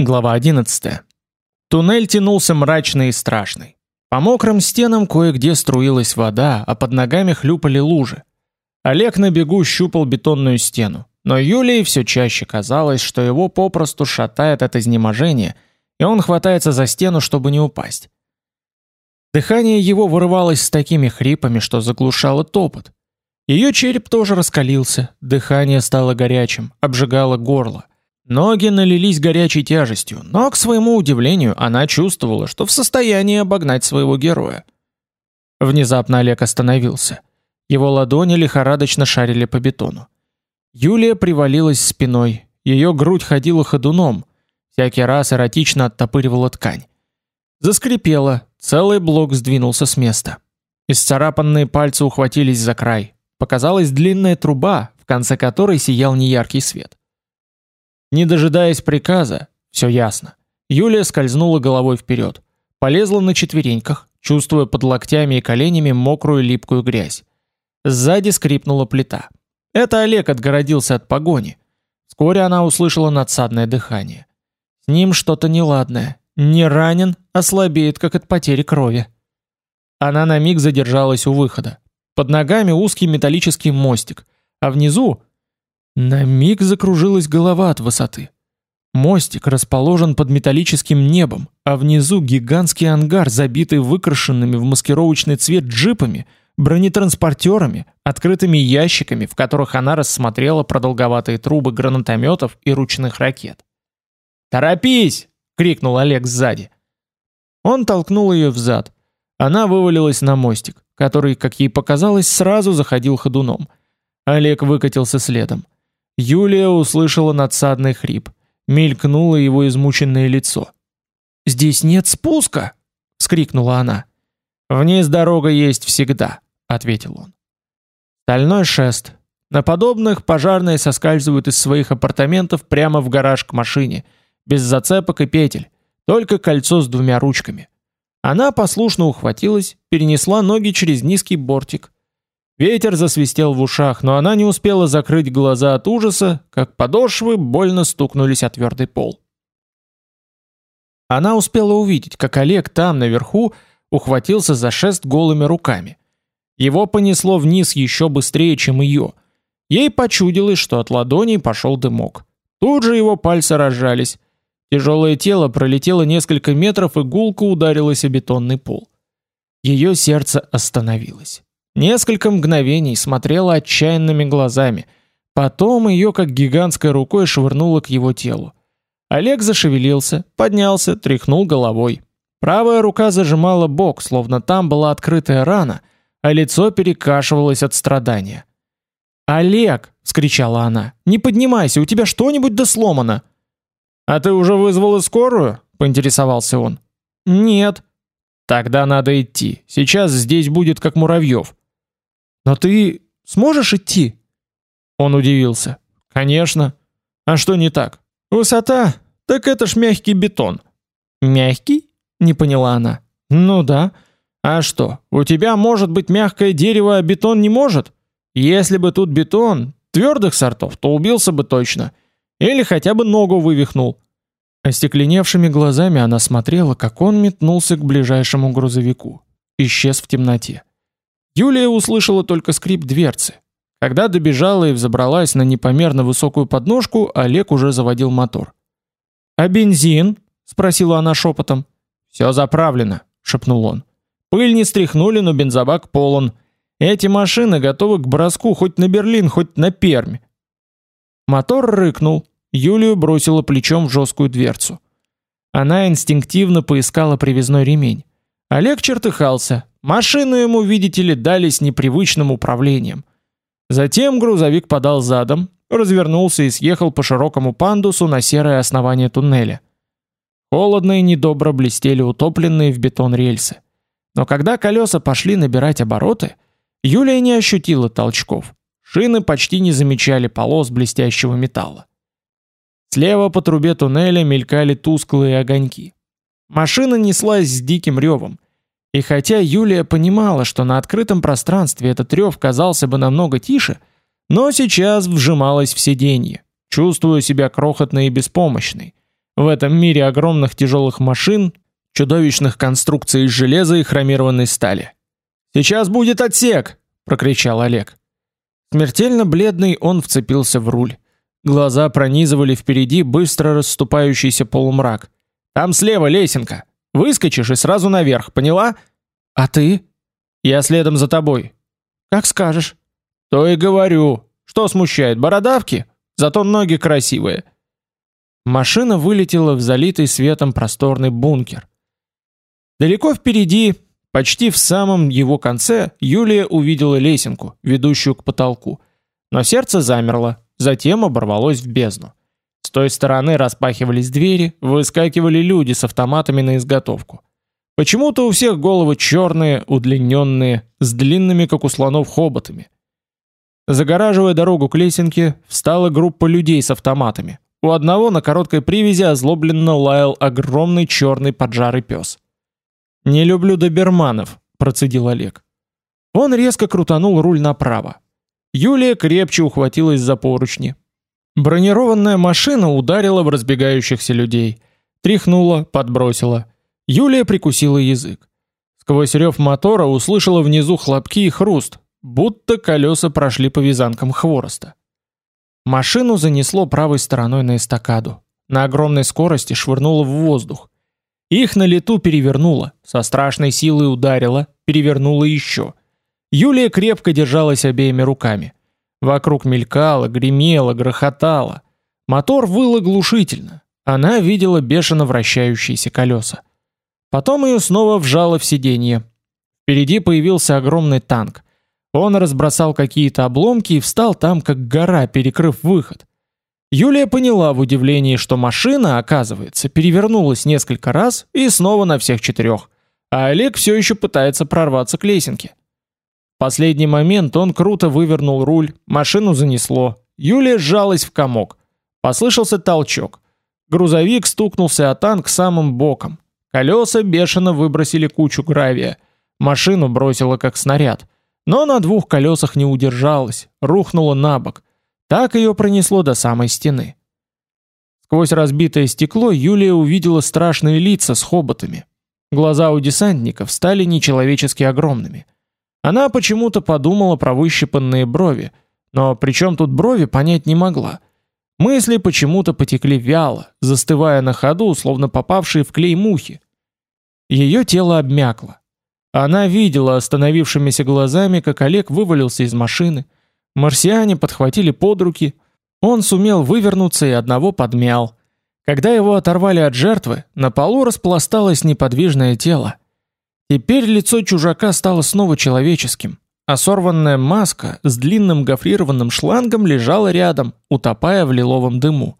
Глава 11. Туннель тянулся мрачный и страшный. По мокрым стенам кое-где струилась вода, а под ногами хлюпали лужи. Олег на бегу щупал бетонную стену, но Юлии все чаще казалось, что его попросту шатает от изнеможения, и он хватается за стену, чтобы не упасть. Дыхание его вырывалось с такими хрипами, что заглушало топот. Ее череп тоже раскалился, дыхание стало горячим, обжигало горло. Ноги налились горячей тяжестью, но, к своему удивлению, она чувствовала, что в состоянии обогнать своего героя. Внезапно Олег остановился. Его ладони лихорадочно шарили по бетону. Юлия привалилась спиной, ее грудь ходила ходуном, всякий раз эротично оттопыривала ткань. Заскрипело, целый блок сдвинулся с места. Исцарапанные пальцы ухватились за край. Показалась длинная труба, в конце которой сиял неяркий свет. Не дожидаясь приказа, все ясно. Юлия скользнула головой вперед, полезла на четвереньках, чувствуя под локтями и коленями мокрую липкую грязь. Сзади скрипнула плита. Это Олег отгородился от погони. Вскоре она услышала надсадное дыхание. С ним что-то неладное. Не ранен, а слабеет, как от потери крови. Она на миг задержалась у выхода. Под ногами узкий металлический мостик, а внизу на миг закружилась голова от высоты. Мостик расположен под металлическим небом, а внизу гигантский ангар, забитый выкрашенными в маскировочный цвет джипами, бронетранспортерами, открытыми ящиками, в которых она рассмотрела продолговатые трубы гранатометов и ручных ракет. "Торопись!" крикнул Олег сзади. Он толкнул ее взад. Она вывалилась на мостик, который, как ей показалось, сразу заходил ходуном. Олег выкатился следом. Юлия услышала надсадный хрип. Мелькнуло его измученное лицо. «Здесь нет спуска!» — вскрикнула она. «Вниз дорога есть всегда», — ответил он. Стальной шест. На подобных пожарные соскальзывают из своих апартаментов прямо в гараж к машине, без зацепок и петель, только кольцо с двумя ручками. Она послушно ухватилась, перенесла ноги через низкий бортик, Ветер засвистел в ушах, но она не успела закрыть глаза от ужаса, как подошвы больно стукнулись о твердый пол. Она успела увидеть, как Олег там наверху ухватился за шест голыми руками. Его понесло вниз еще быстрее, чем ее. Ей почудилось, что от ладоней пошел дымок. Тут же его пальцы разжались. Тяжелое тело пролетело несколько метров и гулко ударилось о бетонный пол. Ее сердце остановилось. Несколько мгновений смотрела отчаянными глазами. Потом ее как гигантской рукой швырнуло к его телу. Олег зашевелился, поднялся, тряхнул головой. Правая рука зажимала бок, словно там была открытая рана, а лицо перекашивалось от страдания. "Олег!" вскричала она. "Не поднимайся, у тебя что-нибудь да сломано". "А ты уже вызвал скорую?" поинтересовался он. "Нет". "Тогда надо идти. Сейчас здесь будет как муравьев. Но ты сможешь идти? Он удивился. Конечно. А что не так? Высота? Так это ж мягкий бетон. Мягкий? Не поняла она. Ну да. А что? У тебя может быть мягкое дерево, а бетон не может? Если бы тут бетон твердых сортов, то убился бы точно. Или хотя бы ногу вывихнул. Остекленевшими глазами она смотрела, как он метнулся к ближайшему грузовику, исчез в темноте. Юлия услышала только скрип дверцы. Когда добежала и взобралась на непомерно высокую подножку, Олег уже заводил мотор. "А бензин?" спросила она шепотом. «Все заправлено", шепнул он. "Пыль не стряхнули, но бензобак полон. Эти машины готовы к броску хоть на Берлин, хоть на Пермь". Мотор рыкнул. Юлию бросило плечом в жесткую дверцу. Она инстинктивно поискала привязной ремень. Олег чертыхался, Машину ему, видите ли, дали с непривычным управлением. Затем грузовик подал задом, развернулся и съехал по широкому пандусу на серое основание туннеля. Холодно и недобро блестели утопленные в бетон рельсы. Но когда колеса пошли набирать обороты, Юлия не ощутила толчков. Шины почти не замечали полос блестящего металла. Слева по трубе туннеля мелькали тусклые огоньки. Машина неслась с диким ревом. И хотя Юлия понимала, что на открытом пространстве этот рев казался бы намного тише, но сейчас вжималась в сиденье, чувствуя себя крохотной и беспомощной, В этом мире огромных тяжелых машин, чудовищных конструкций из железа и хромированной стали. Сейчас будет отсек, прокричал Олег. Смертельно бледный он вцепился в руль. Глаза пронизывали впереди быстро расступающийся полумрак. Там слева лесенка. Выскочишь и сразу наверх, поняла? А ты? Я следом за тобой. Как скажешь. То и говорю. Что смущает, бородавки? Зато ноги красивые. Машина вылетела в залитый светом просторный бункер. Далеко впереди, почти в самом его конце, Юлия увидела лесенку, ведущую к потолку. Но сердце замерло, затем оборвалось в бездну. С той стороны распахивались двери, выскакивали люди с автоматами на изготовку. Почему-то у всех головы черные, удлиненные, с длинными, как у слонов, хоботами. Загораживая дорогу к лесенке, встала группа людей с автоматами. У одного на короткой привязи озлобленно лаял огромный черный поджарый пес. «Не люблю доберманов», — процедил Олег. Он резко крутанул руль направо. Юлия крепче ухватилась за поручни. Бронированная машина ударила в разбегающихся людей. Тряхнула, подбросила. Юлия прикусила язык. Сквозь рев мотора услышала внизу хлопки и хруст, будто колеса прошли по вязанкам хвороста. Машину занесло правой стороной на эстакаду. На огромной скорости швырнуло в воздух. Их на лету перевернуло, со страшной силой ударило, перевернуло еще. Юлия крепко держалась обеими руками. Вокруг мелькало, гремело, грохотало. Мотор выл оглушительно. Она видела бешено вращающиеся колеса. Потом ее снова вжало в сиденье. Впереди появился огромный танк. Он разбросал какие-то обломки и встал там, как гора, перекрыв выход. Юлия поняла в удивлении, что машина, оказывается, перевернулась несколько раз и снова на всех четырех, а Олег все еще пытается прорваться к лесенке. Последний момент он круто вывернул руль, машину занесло. Юлия сжалась в комок. Послышался толчок. Грузовик стукнулся о танк самым боком. Колеса бешено выбросили кучу гравия. Машину бросило как снаряд но на двух колесах не удержалась, рухнула на бок. Так ее пронесло до самой стены. Сквозь разбитое стекло Юлия увидела страшные лица с хоботами. Глаза у десантников стали нечеловечески огромными. Она почему-то подумала про выщипанные брови, но при чем тут брови понять не могла. Мысли почему-то потекли вяло, застывая на ходу, словно попавшие в клей мухи. Ее тело обмякло. Она видела остановившимися глазами, как Олег вывалился из машины. Марсиане подхватили под руки. Он сумел вывернуться и одного подмял. Когда его оторвали от жертвы, на полу распласталось неподвижное тело. Теперь лицо чужака стало снова человеческим, а сорванная маска с длинным гофрированным шлангом лежала рядом, утопая в лиловом дыму.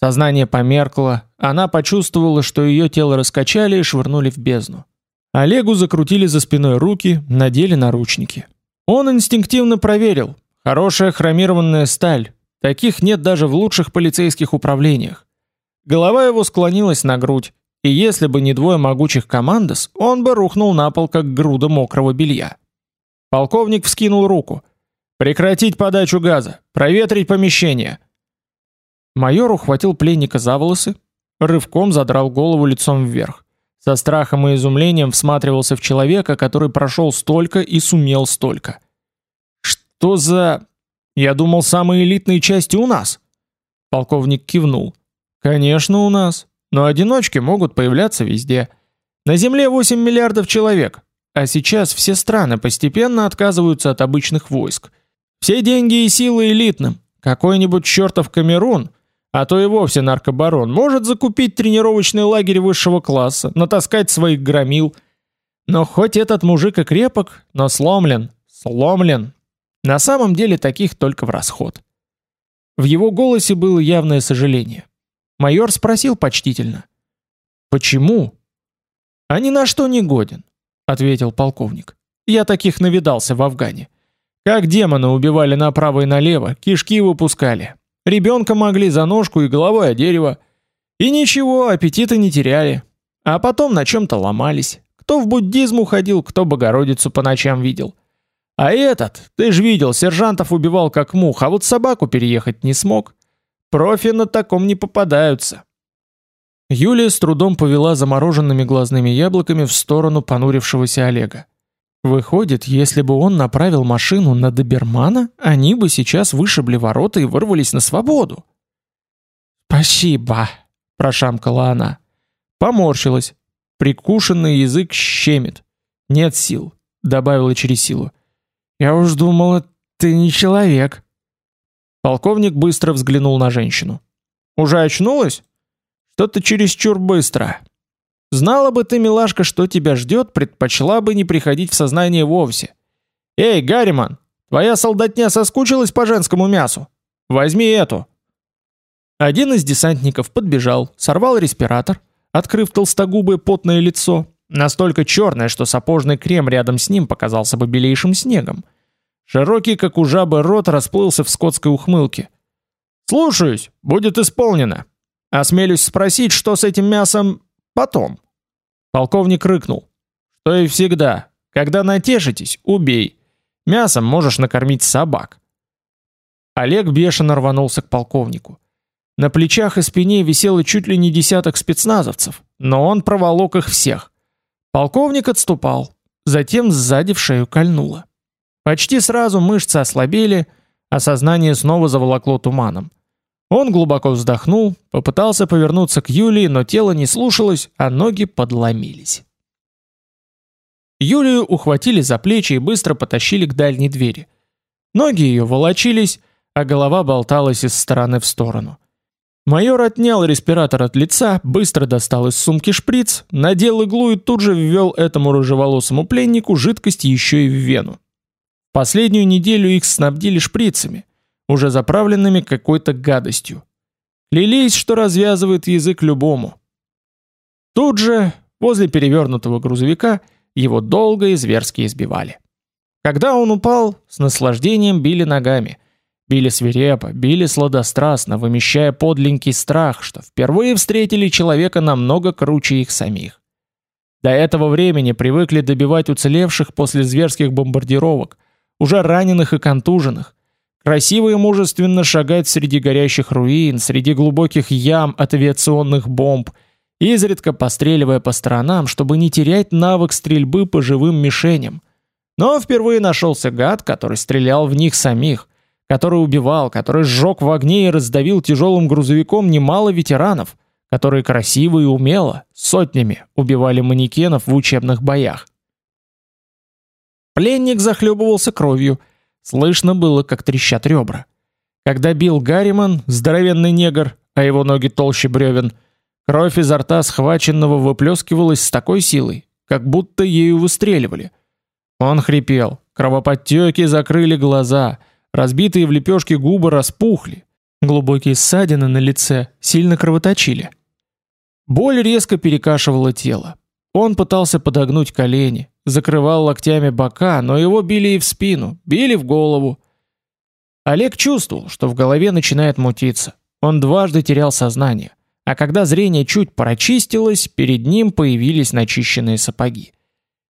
Сознание померкло, она почувствовала, что ее тело раскачали и швырнули в бездну. Олегу закрутили за спиной руки, надели наручники. Он инстинктивно проверил. Хорошая хромированная сталь. Таких нет даже в лучших полицейских управлениях. Голова его склонилась на грудь, и если бы не двое могучих командос, он бы рухнул на пол как груда мокрого белья. Полковник вскинул руку. Прекратить подачу газа, проветрить помещение. Майор ухватил пленника за волосы, рывком задрал голову лицом вверх. Со страхом и изумлением всматривался в человека, который прошел столько и сумел столько. Что за Я думал, самые элитные части у нас. Полковник кивнул. Конечно, у нас, но одиночки могут появляться везде. На Земле 8 миллиардов человек, а сейчас все страны постепенно отказываются от обычных войск. Все деньги и силы элитным. Какой-нибудь чертов Камерун а то и вовсе наркобарон, может закупить тренировочный лагерь высшего класса, натаскать своих громил. Но хоть этот мужик и крепок, но сломлен, сломлен. На самом деле таких только в расход. В его голосе было явное сожаление. Майор спросил почтительно: "Почему?" "А ни на что не годен", ответил полковник. "Я таких навидался в Афгане. Как демоны убивали направо и налево, кишки выпускали, Ребенка могли за ножку и головой о дерево. И ничего, аппетита не теряли. А потом на чем-то ломались. Кто в буддизм уходил, кто Богородицу по ночам видел. А этот, ты ж видел, сержантов убивал как мух, а вот собаку переехать не смог. Профи на таком не попадаются. Юлия с трудом повела замороженными глазными яблоками в сторону понурившегося Олега. Выходит, если бы он направил машину на добермана, они бы сейчас вышибли ворота и вырвались на свободу. «Спасибо», — прошамкала она. Поморщилась. Прикушенный язык щемит. «Нет сил», — добавила через силу. «Я уж думала, ты не человек». Полковник быстро взглянул на женщину. «Уже очнулась?» Что-то чересчур быстро. Знала бы ты, милашка, что тебя ждет, предпочла бы не приходить в сознание вовсе. Эй, Гарриман, твоя солдатня соскучилась по женскому мясу? Возьми эту. Один из десантников подбежал, сорвал респиратор, открыв толстогубое потное лицо, настолько черное, что сапожный крем рядом с ним показался бы белейшим снегом. Широкий, как у жабы, рот расплылся в скотской ухмылке. «Слушаюсь, будет исполнено!» Осмелюсь спросить, что с этим мясом потом. Полковник рыкнул. Что и всегда. Когда натешитесь, убей. Мясом можешь накормить собак. Олег бешено рванулся к полковнику. На плечах и спине висело чуть ли не десяток спецназовцев, но он проволок их всех. Полковник отступал, затем сзади в шею кольнуло. Почти сразу мышцы ослабели, а сознание снова заволокло туманом. Он глубоко вздохнул, попытался повернуться к Юлии, но тело не слушалось, а ноги подломились. Юлию ухватили за плечи и быстро потащили к дальней двери. Ноги ее волочились, а голова болталась из стороны в сторону. Майор отнял респиратор от лица, быстро достал из сумки шприц, надел иглу и тут же ввел этому рыжеволосому пленнику жидкость еще и в вену. Последнюю неделю их снабдили шприцами, уже заправленными какой-то гадостью. Лились, что развязывает язык любому. Тут же, возле перевернутого грузовика, его долго и зверски избивали. Когда он упал, с наслаждением били ногами. Били свирепо, били сладострастно, вымещая подленький страх, что впервые встретили человека намного круче их самих. До этого времени привыкли добивать уцелевших после зверских бомбардировок, уже раненых и контуженных, Красиво и мужественно шагать среди горящих руин, среди глубоких ям от авиационных бомб, изредка постреливая по сторонам, чтобы не терять навык стрельбы по живым мишеням. Но впервые нашелся гад, который стрелял в них самих, который убивал, который сжег в огне и раздавил тяжелым грузовиком немало ветеранов, которые красиво и умело, сотнями, убивали манекенов в учебных боях. Пленник захлебывался кровью, Слышно было, как трещат ребра. Когда бил Гарриман, здоровенный негр, а его ноги толще бревен, кровь изо рта схваченного выплескивалась с такой силой, как будто ею выстреливали. Он хрипел, кровоподтеки закрыли глаза, разбитые в лепешки губы распухли, глубокие ссадины на лице сильно кровоточили. Боль резко перекашивала тело. Он пытался подогнуть колени, закрывал локтями бока, но его били и в спину, били в голову. Олег чувствовал, что в голове начинает мутиться. Он дважды терял сознание, а когда зрение чуть прочистилось, перед ним появились начищенные сапоги.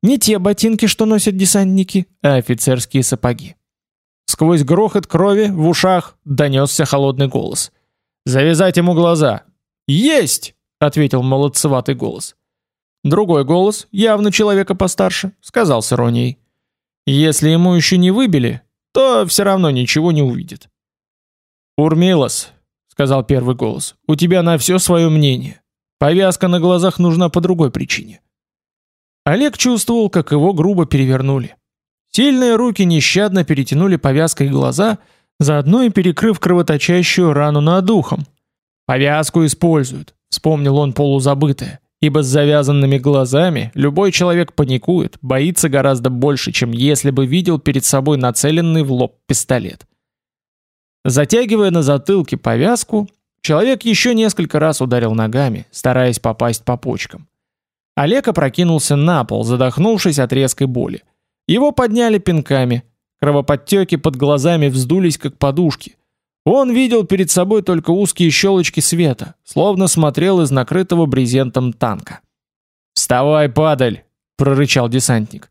Не те ботинки, что носят десантники, а офицерские сапоги. Сквозь грохот крови в ушах донесся холодный голос. «Завязать ему глаза!» «Есть!» — ответил молодцеватый голос. Другой голос, явно человека постарше, сказал с иронией: "Если ему еще не выбили, то все равно ничего не увидит". "Урмилос", сказал первый голос. "У тебя на все свое мнение. Повязка на глазах нужна по другой причине". Олег чувствовал, как его грубо перевернули. Сильные руки нещадно перетянули повязкой глаза, заодно и перекрыв кровоточащую рану над ухом. Повязку используют, вспомнил он полузабытое. Ибо с завязанными глазами любой человек паникует, боится гораздо больше, чем если бы видел перед собой нацеленный в лоб пистолет. Затягивая на затылке повязку, человек еще несколько раз ударил ногами, стараясь попасть по почкам. Олег опрокинулся на пол, задохнувшись от резкой боли. Его подняли пинками. Кровоподтеки под глазами вздулись как подушки. Он видел перед собой только узкие щелочки света, словно смотрел из накрытого брезентом танка. "Вставай, падаль", прорычал десантник.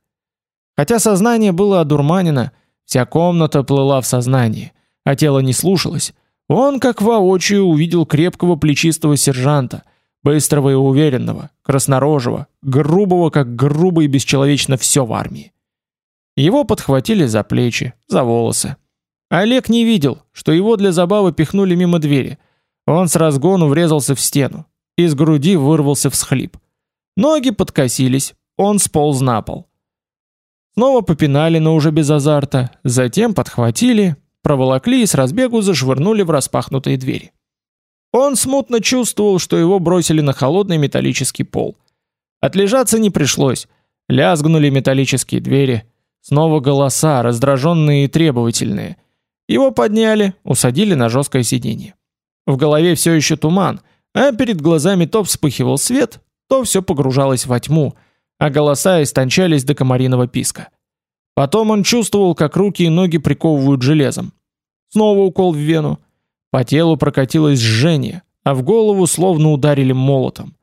Хотя сознание было одурманено, вся комната плыла в сознании, а тело не слушалось. Он, как воочию, увидел крепкого плечистого сержанта, быстрого и уверенного, краснорожего, грубого, как грубо и бесчеловечно все в армии. Его подхватили за плечи, за волосы. Олег не видел, что его для забавы пихнули мимо двери. Он с разгону врезался в стену. Из груди вырвался всхлип. Ноги подкосились, он сполз на пол. Снова попинали, но уже без азарта, затем подхватили, проволокли и с разбегу зашвырнули в распахнутые двери. Он смутно чувствовал, что его бросили на холодный металлический пол. Отлежаться не пришлось. Лязгнули металлические двери. Снова голоса, раздраженные и требовательные. Его подняли, усадили на жесткое сиденье. В голове все еще туман, а перед глазами то вспыхивал свет, то все погружалось во тьму, а голоса истончались до комариного писка. Потом он чувствовал, как руки и ноги приковывают железом. Снова укол в вену. По телу прокатилось жжение, а в голову словно ударили молотом.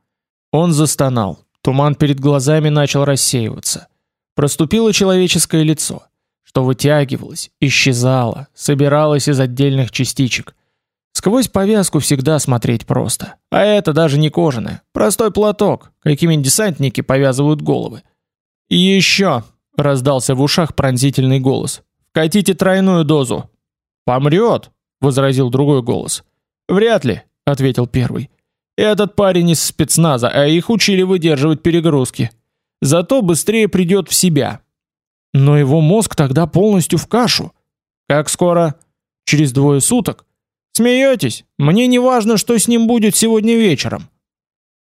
Он застонал. Туман перед глазами начал рассеиваться. Проступило человеческое лицо, что вытягивалось, исчезало, собиралось из отдельных частичек. Сквозь повязку всегда смотреть просто. А это даже не кожаное, простой платок, какими десантники повязывают головы. И еще раздался в ушах пронзительный голос. Вкатите тройную дозу. Помрет, возразил другой голос. Вряд ли, ответил первый. Этот парень из спецназа, а их учили выдерживать перегрузки. Зато быстрее придет в себя. Но его мозг тогда полностью в кашу. Как скоро? Через двое суток. Смеетесь? Мне не важно, что с ним будет сегодня вечером.